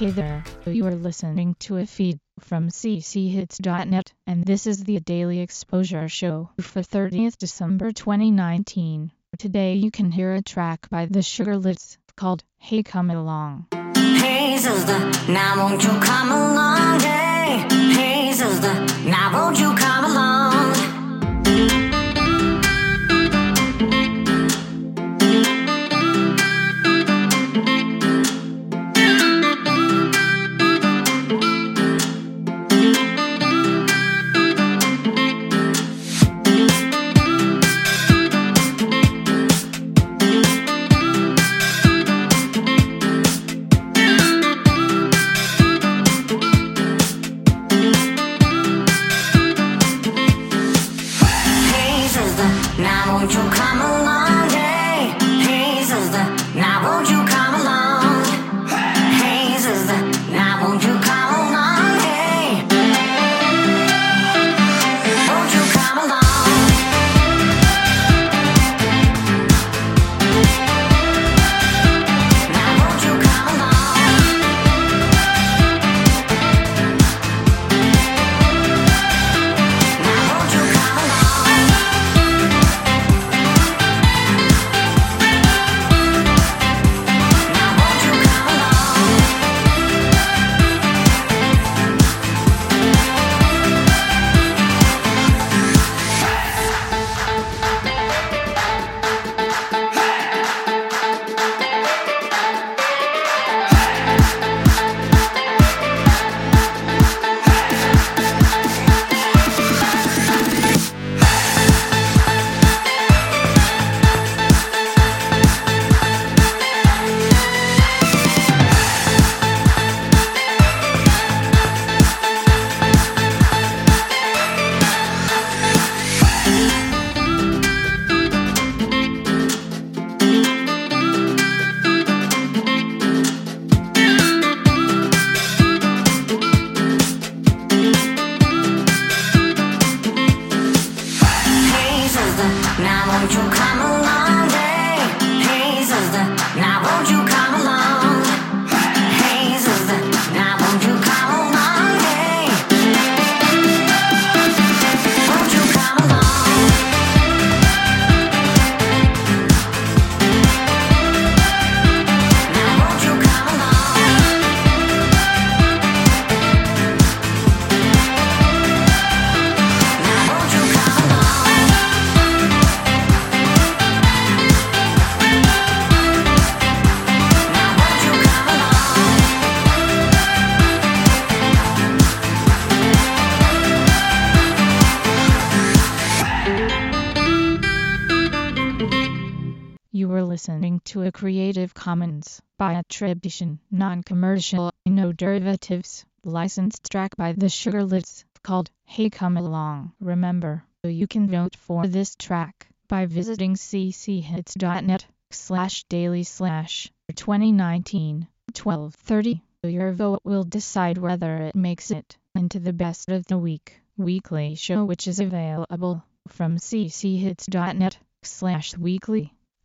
Hey there, you are listening to a feed from cchits.net, and this is the Daily Exposure Show for 30th December 2019. Today you can hear a track by the Sugarlets called Hey Come Along. Hey sister, now won't you come along? Hey, hey now won't you come along? Were listening to a Creative Commons by attribution, non-commercial, no derivatives, licensed track by the Sugarlets called Hey Come Along. Remember, you can vote for this track by visiting cchits.net slash daily slash 2019 1230. Your vote will decide whether it makes it into the best of the week weekly show which is available from cchits.net slash weekly.